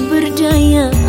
keberdayaan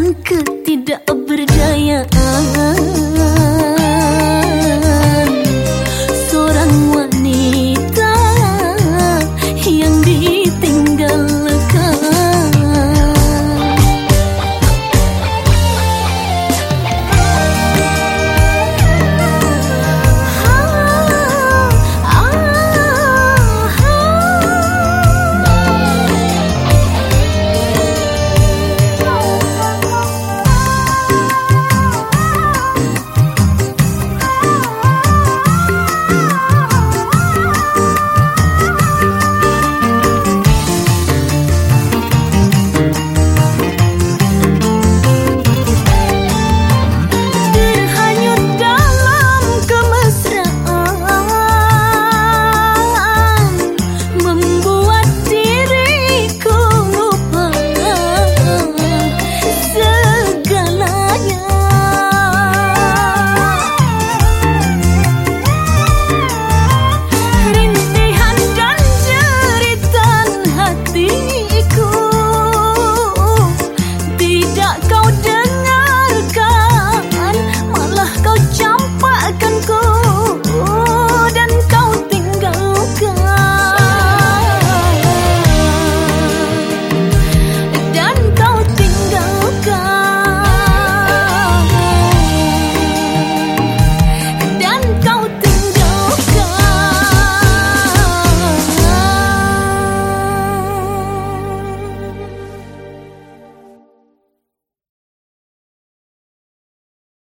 dan ketidak